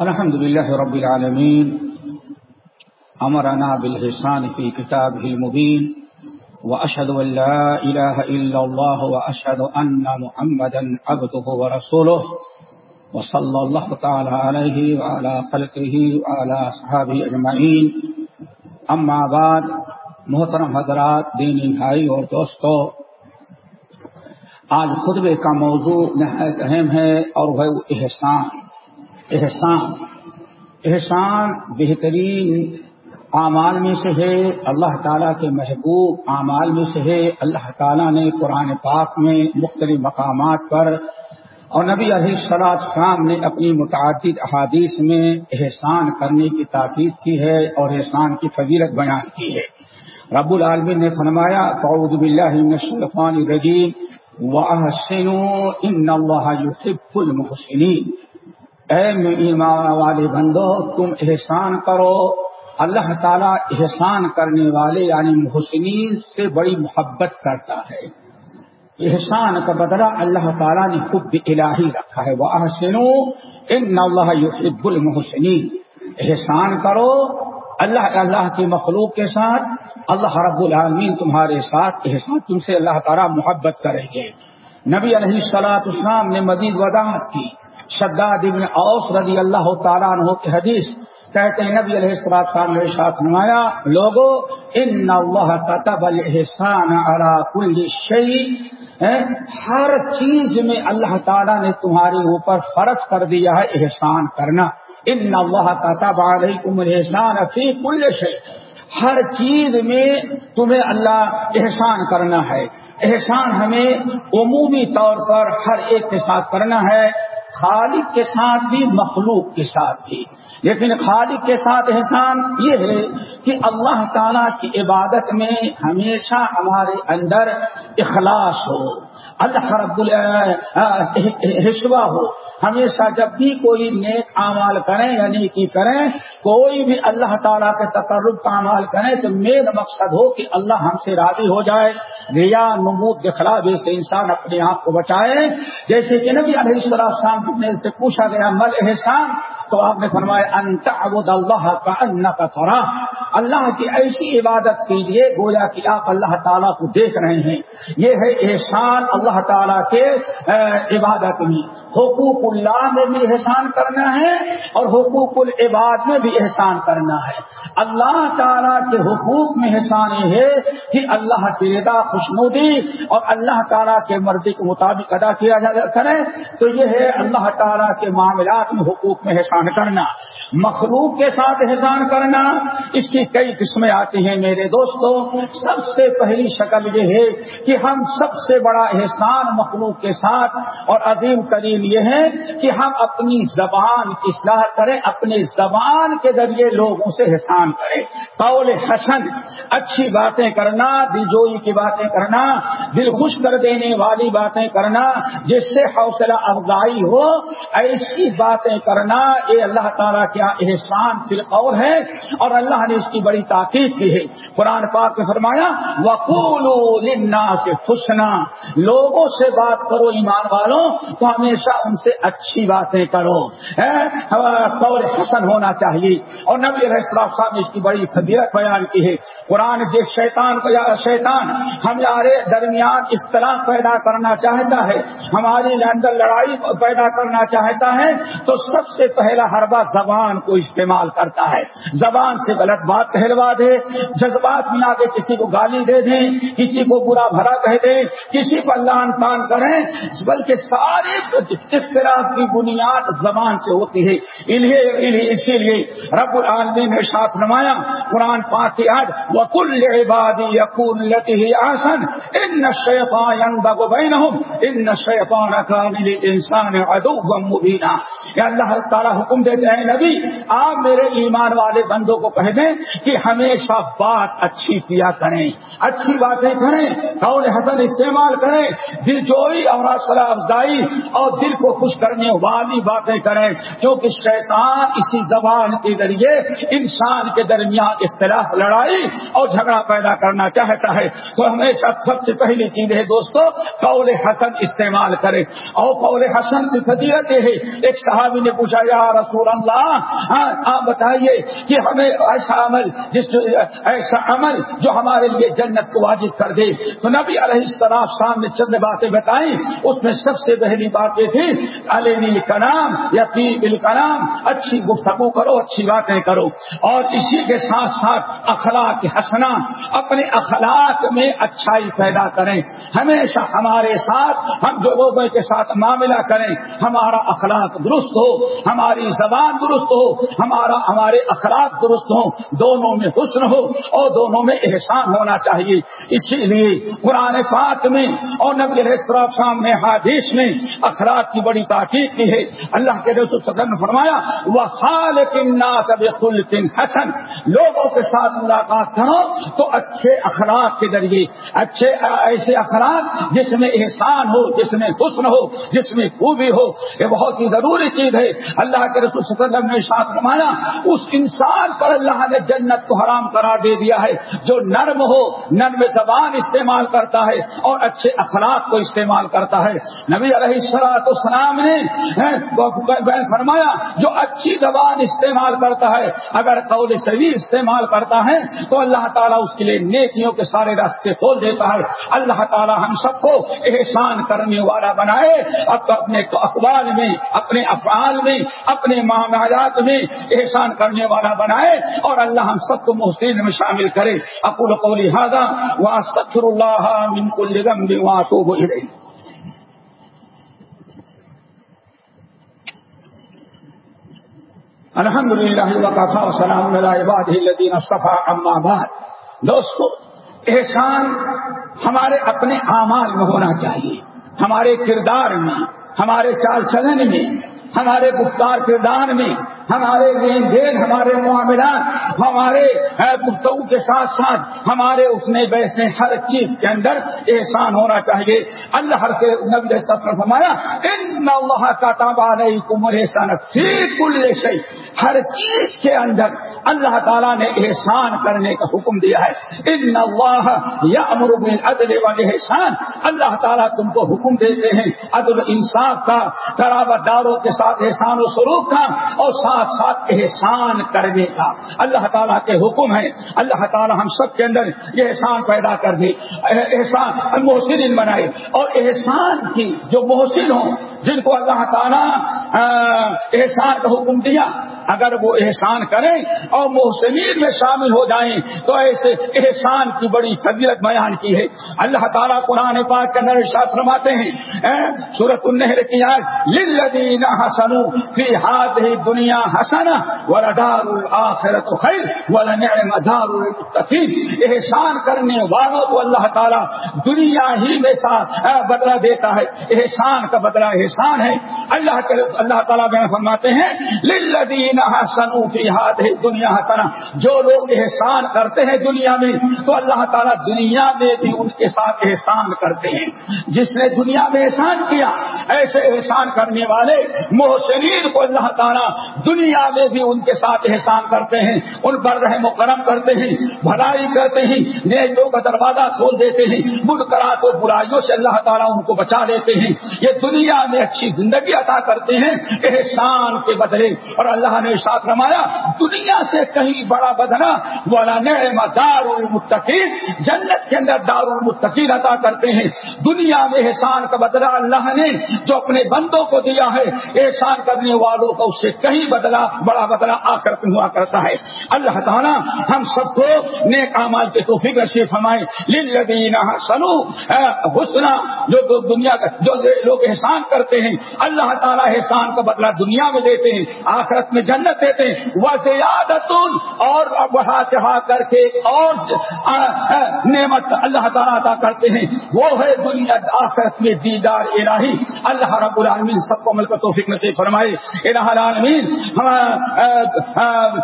الحمد لله رب العالمين، أمرنا بالحسان في كتابه المبين، وأشهد أن لا إله إلا الله، وأشهد أن محمدا عبده ورسوله، وصلى الله تعالى عليه وعلى خلقه وعلى صحابه أجمعين. أما بعد، محترم حضرات، دینی بھائی اور دوستو آج خطبے کا موضوع نہایت اہم ہے اور وہ احسان۔ احسان۔ احسان بہترین اعمال میں سے ہے، اللہ تعالیٰ کے محبوب اعمال میں سے ہے۔ اللہ تعالیٰ نے قرآن پاک میں مختلف مقامات پر اور نبی علیہ سلاد شام نے اپنی متعدد احادیث میں احسان کرنے کی تاکید کی ہے اور احسان کی فضیلت بیان کی ہے۔ رب العالمین نے فرمایا فعود باللہ من الشیطان الرجیم۔ وَأَحْسِنُوا إِنَّ اللَّهَ يُحِبُّ الْمُحْسِنِينَ۔ اے ایمان والے بندو، تم احسان کرو۔ اللہ تعالیٰ احسان کرنے والے یعنی محسنین سے بڑی محبت کرتا ہے۔ احسان کا بدلہ اللہ تعالیٰ نے خود الہی رکھا ہے۔ وہ احسن ان اللہ یحب المحسنین احسان کرو۔ اللہ اللہ کی مخلوق کے ساتھ اللہ رب العالمین تمہارے ساتھ احسان تم سے اللہ تعالیٰ محبت کریں گے۔ نبی علیہ السلاط اسلام نے مزید وضاحت کی۔ شداد ابن اوس رضی اللہ تعالیٰ عنہ کی حدیث کہتے ہیں، نبی علیہ السلام خان نے ساتھ نمایا لوگو، ان اللہ کتب الحسان علی کل شعی ہر چیز میں اللہ تعالیٰ نے تمہارے اوپر فرض کر دیا ہے احسان کرنا۔ ان اللہ کتب علیکم الحسان فی کل شعی ہر چیز میں تمہیں اللہ احسان کرنا ہے۔ احسان ہمیں عمومی طور پر ہر ایک کے ساتھ کرنا ہے، خالق کے ساتھ بھی، مخلوق کے ساتھ بھی۔ لیکن خالق کے ساتھ احسان یہ ہے کہ اللہ تعالی کی عبادت میں ہمیشہ ہمارے اندر اخلاص ہو۔ اللہ رب رشوا ہو۔ ہمیشہ جب بھی کوئی نیک اعمال کریں یا نیکی کریں، کوئی بھی اللہ تعالیٰ کے تقرب کا اعمال کریں، تو مین مقصد ہو کہ اللہ ہم سے راضی ہو جائے، ریا، نمود دکھلا سے انسان اپنے آپ کو بچائے۔ جیسے کہ نبی علیہ السلام شام سے پوچھا گیا، مل احسان؟ تو آپ نے فرمایا انت ابود اللہ کا ان کا اللہ کی ایسی عبادت کیجیے گویا کہ آپ اللہ تعالیٰ کو دیکھ رہے ہیں۔ یہ ہے احسان اللہ تعالیٰ کے عبادت میں۔ حقوق اللہ میں بھی احسان کرنا ہے اور حقوق العباد میں بھی احسان کرنا ہے۔ اللہ تعالیٰ کے حقوق میں احسان یہ ہے کہ اللہ کی ردا خوشنودی اور اللہ تعالیٰ کے مرضی کے مطابق ادا کیا جا کرے۔ تو یہ ہے اللہ تعالیٰ کے معاملات میں حقوق میں احسان کرنا۔ مخلوق کے ساتھ احسان کرنا، اس کی کئی قسمیں آتی ہیں میرے دوستوں سب سے پہلی شکل یہ ہے کہ ہم سب سے بڑا احسان مخلوق کے ساتھ اور عظیم کریم یہ ہے کہ ہم اپنی زبان کی اصلاح کریں اپنی زبان کے ذریعے لوگوں سے احسان کریں۔ قول حسن، اچھی باتیں کرنا، دل جوئی کی باتیں کرنا، دل خوش کر دینے والی باتیں کرنا، جس سے حوصلہ افزائی ہو، ایسی باتیں کرنا یہ اللہ تعالیٰ، کیا احسان فی القول ہے؟ اور اللہ نے اس کی بڑی تاکید کی ہے۔ قرآن پاک نے فرمایا وقول سے خوشنا لوگوں سے بات کرو ایمان والوں، تو ہمیشہ ان سے اچھی باتیں کرو۔ قول حسن ہونا چاہیے۔ اور نبی صاحب نے اس کی بڑی فضیرت بیان کی ہے۔ قرآن جس شیطان کو شیطان ہمارے درمیان اختلاف پیدا کرنا چاہتا ہے۔ ہماری اندر لڑائی پیدا کرنا چاہتا ہے۔ تو سب سے پہلا ہر بات زبان کو استعمال کرتا ہے۔ زبان سے غلط بات کہلوا دے، جذبات میں آگے کسی کو گالی دے دیں، کسی کو برا بھرا کہہ دیں، کسی کو لان تان کریں، بلکہ سارے اختلاف کی بنیاد زبان سے ہوتی ہے۔ انہیں اسی لیے رب العالمین نے ساتھ نمایا، قرآن پاک کی آج وکل عبادی یقون لتی آسن ان شیفان بینہم ان شیفان کان انسان ادو مبینہ یا اللہ تعالیٰ حکم دیتے ہیں نبی، آپ میرے ایمان والے بندوں کو کہہ دیں کہ ہمیشہ بات اچھی کیا کریں، اچھی باتیں کریں، قول حسن استعمال کریں، دل جوئی اور صلاح افزائی اور دل کو خوش کرنے والی باتیں کریں، کیونکہ شیطان اسی زبان کے ذریعے انسان کے درمیان اختلاف، لڑائی اور جھگڑا پیدا کرنا چاہتا ہے۔ تو ہمیشہ سب سے پہلی چیز ہے دوستو، قول حسن استعمال کرے اور قول حسن کی فضیلت ہے، ایک صحابی نے پوچھا، یا رسول اللہ ہاں، آپ بتائیے کہ ہمیں ایسا عمل، جس ایسا عمل جو ہمارے لیے جنت کو واجب کر دے۔ تو نبی علیہ السلام سامنے چند باتیں بتائیں۔ اس میں سب سے پہلی بات یہ تھی علیہ کلام یا پی اچھی گفتگو کرو، اچھی باتیں کرو۔ اور اسی کے ساتھ ساتھ اخلاق ہنسنا اپنے اخلاق میں اچھائی پیدا کریں۔ ہمیشہ ہمارے ساتھ، ہم جو لوگوں کے ساتھ معاملہ کریں، ہمارا اخلاق درست ہو، ہماری زبان درست ہو، ہمارا، ہمارے اخلاق درست ہو دونوں میں حسن ہو اور دونوں میں احسان ہونا چاہیے۔ اسی لیے قرآن پاک میں اور نبی سامنے حادیث میں اخلاق کی بڑی تاکید کی ہے۔ اللہ کے رسول صدر نے فرمایا وہ خال سب حسن۔ لوگوں کے ساتھ ملاقات کرو تو اچھے اخلاق کے ذریعے، اچھے ایسے اخلاق جس میں احسان ہو، جس میں حسن ہو، جس میں خوبی ہو۔ یہ بہت ہی ضروری چیز ہے۔ اللہ کے رسول صلی اللہ علیہ نے ساتھ رمایا اس انسان پر اللہ نے جنت کو حرام قرار دے دیا ہے۔ جو نرم ہو، نرم زبان استعمال کرتا ہے اور اچھے اخلاق کو استعمال کرتا ہے۔ نبی علیہ السلاط السلام نے فرمایا، جو اچھی زبان استعمال کرتا ہے، اگر قول سبھی استعمال کرتا ہے، تو اللہ تعالیٰ اس کے لیے نیکیوں کے سارے راستے کھول دیتا ہے۔ اللہ تعالیٰ ہم سب کو احسان کرنے والا بنائے۔ اب اپنے اخبار میں، اپنے افعال میں، اپنے معاملات میں احسان کرنے والا بنائے۔ اور اللہ ہم سب کو محسن میں شامل کرے۔ اکول قولی حاضہ وہاں سکر اللہ من کل ذنب واتوب الیہ۔ الحمد للہ وقفا سلام عباد الدین صفا اما بعد۔ دوستو، احسان ہمارے اپنے اعمال میں ہونا چاہیے۔ ہمارے کردار میں، ہمارے چال چلن میں، ہمارے گفتار کردار میں ہمارے لین دین، ہمارے معاملات، ہمارے گفتگو کے ساتھ ساتھ ہمارے اٹھنے، بیٹھنے، ہر چیز کے اندر احسان ہونا چاہیے۔ اللہ کے نبی سفر ہمارا ان اللہ کا تابا نہیں کمر احسان کل شہی ہر چیز کے اندر اللہ تعالیٰ نے احسان کرنے کا حکم دیا ہے۔ ان اللہ یا امر عدل والے احسان اللہ تعالیٰ تم کو حکم دیتے ہیں، عدل انصاف کا برابر داروں کے ساتھ احسان و سلوک کا، اور ساتھ ساتھ احسان کرنے کا اللہ تعالیٰ کے حکم ہے اللہ تعالیٰ ہم سب کے اندر یہ احسان پیدا کر دے۔ احسان محسن بنائے۔ اور احسان کی جو محسن ہوں، جن کو اللہ تعالیٰ احسان کا حکم دیا اگر وہ احسان کریں اور محسنین میں شامل ہو جائیں تو ایسے احسان کی بڑی فضیلت بیان کی ہے۔ اللہ تعالیٰ قرآن پاک کے اندر شاہ فرماتے ہیں سورت النہر کی آج للذین حسنوا فی هذه دنیا حسنا ولدار الاخرۃ خیر ولنعم دار المتقین۔ احسان کرنے والوں کو اللہ تعالیٰ دنیا ہی میں ساتھ بدلہ دیتا ہے۔ احسان کا بدلہ احسان ہے۔ اللہ اللہ تعالیٰ میں فرماتے ہیں، للذین فی ہاتھ دنیا حسنا جو لوگ احسان کرتے ہیں دنیا میں، تو اللہ تعالیٰ دنیا میں بھی ان کے ساتھ احسان کرتے ہیں۔ جس نے دنیا میں احسان کیا ایسے احسان کرنے والے محسنین کو اللہ تعالیٰ دنیا میں بھی ان کے ساتھ احسان کرتے ہیں، ان پر رحم و کرم کرتے ہیں، بھلائی کرتے ہیں نیکوں کا دروازہ کھول دیتے ہیں مد کرا تو برائیوں سے اللہ تعالیٰ ان کو بچا دیتے ہیں۔ یہ دنیا میں اچھی زندگی عطا کرتے ہیں احسان کے بدلے۔ اور اللہ نے ساتھ رمایا دنیا سے کہیں بڑا بدنا والا نعم دار المتقین جنت کے اندر دار المتقین عطا کرتے ہیں۔ دنیا میں احسان کا بدلہ اللہ نے جو اپنے بندوں کو دیا ہے، احسان کرنے والوں کا اس سے کہیں بدلا بڑا بدلا آ کر ہوا کرتا ہے۔ اللہ تعالیٰ ہم سب کو نیک امال کے توفیق نصیب ہمائے للذین سنو حسنا جو دنیا کا، جو لوگ احسان کرتے ہیں، اللہ تعالیٰ احسان کا بدلہ دنیا میں دیتے ہیں، آخرت میں جنت جنت دیتے وہ زیادت اور بڑھا چڑھا کر کے اور نعمت اللہ تعالیٰ عطا کرتے ہیں۔ وہ ہے دنیا، آخرت میں دیدار الہی۔ اللہ رب العالمین سب کو ملک توفیق میں سے فرمائے الہ العالمین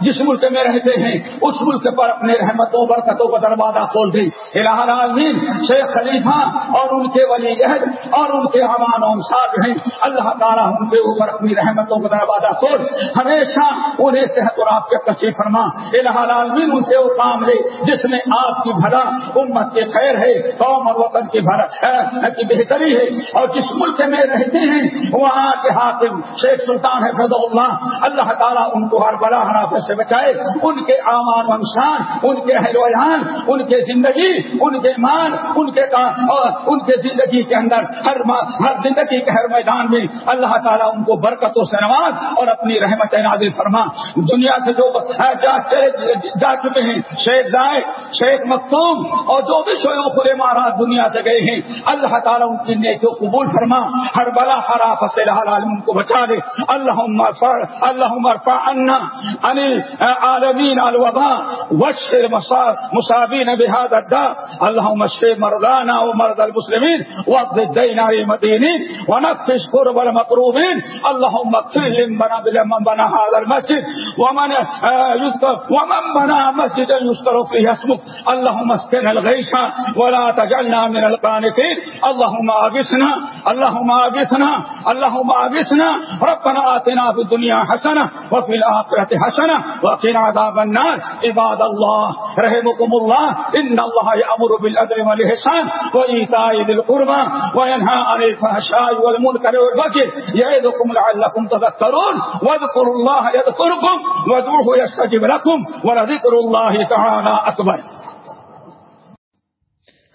جس ملک میں رہتے ہیں، اس ملک پر اپنے رحمتوں برکتوں کا دروازہ کھول دیں۔ الہ العالمین، شیخ خلیفہ اور ان کے ولی عہد اور ان کے امان و امساد ہیں۔ اللہ تعالیٰ ان کے اوپر اپنی رحمتوں کا دروازہ کھول ہمیشہ انہیں صحت اور آپ کے کشی فرما الہ العالمین، ان سے وہ کام لے جس میں آپ کی بھلا، امت کے خیر ہے، قوم اور وطن کی بھلا کی بہتری ہے۔ اور جس ملک میں رہتے ہیں، وہاں کے حاکم شیخ سلطان ہے اللہ اللہ تعالیٰ ان کو ہر بڑا حرافت سے بچائے، ان کے امان ونشان ان کے اہل ویان ان کے زندگی، ان کے مان ان کے ان کے زندگی کے اندر ہر ہر زندگی کے ہر میدان میں اللہ تعالیٰ ان کو برکتوں سے نواز اور اپنی رحمت نازل فرما۔ دنیا سے جو جا چکے ہیں، شیخ زائد، شیخ مختوم اور جو بھی شعیب خلے مہاراج دنیا سے گئے ہیں، اللہ تعالیٰ ان کی نیکیوں قبول فرما۔ ہر بلا ہر آفت عالم کو بچا دے۔ اللہ اللہ مرفا ان عالمین الوبا وشر مسابین بحاد ادا اللہ مشر مردانہ و مرد المسلمین وقت دینا مدینی ونفش قرب المقروبین۔ اللہ مغفر لمن بنا بنا هذا المسجد ومن يذكر ومن بنا مسجد يذكر فيه اسمك اللهم اسقنا الغيث ولا تجعلنا من القانتين اللهم اغثنا اللهم اغثنا اللهم اغثنا ربنا آتنا في الدنيا حسنه وفي الاخره حسنه وقنا عذاب النار۔ عباد الله رحمكم الله ان الله يأمر بالعدل والاحسان وايتاء ذي القربى وينهى عن الفحشاء والمنكر والبغي يعظكم لعلكم تذكرون واذكروا الله يذكركم وادعوه يستجب لكم ولذكر الله تعالى اكبر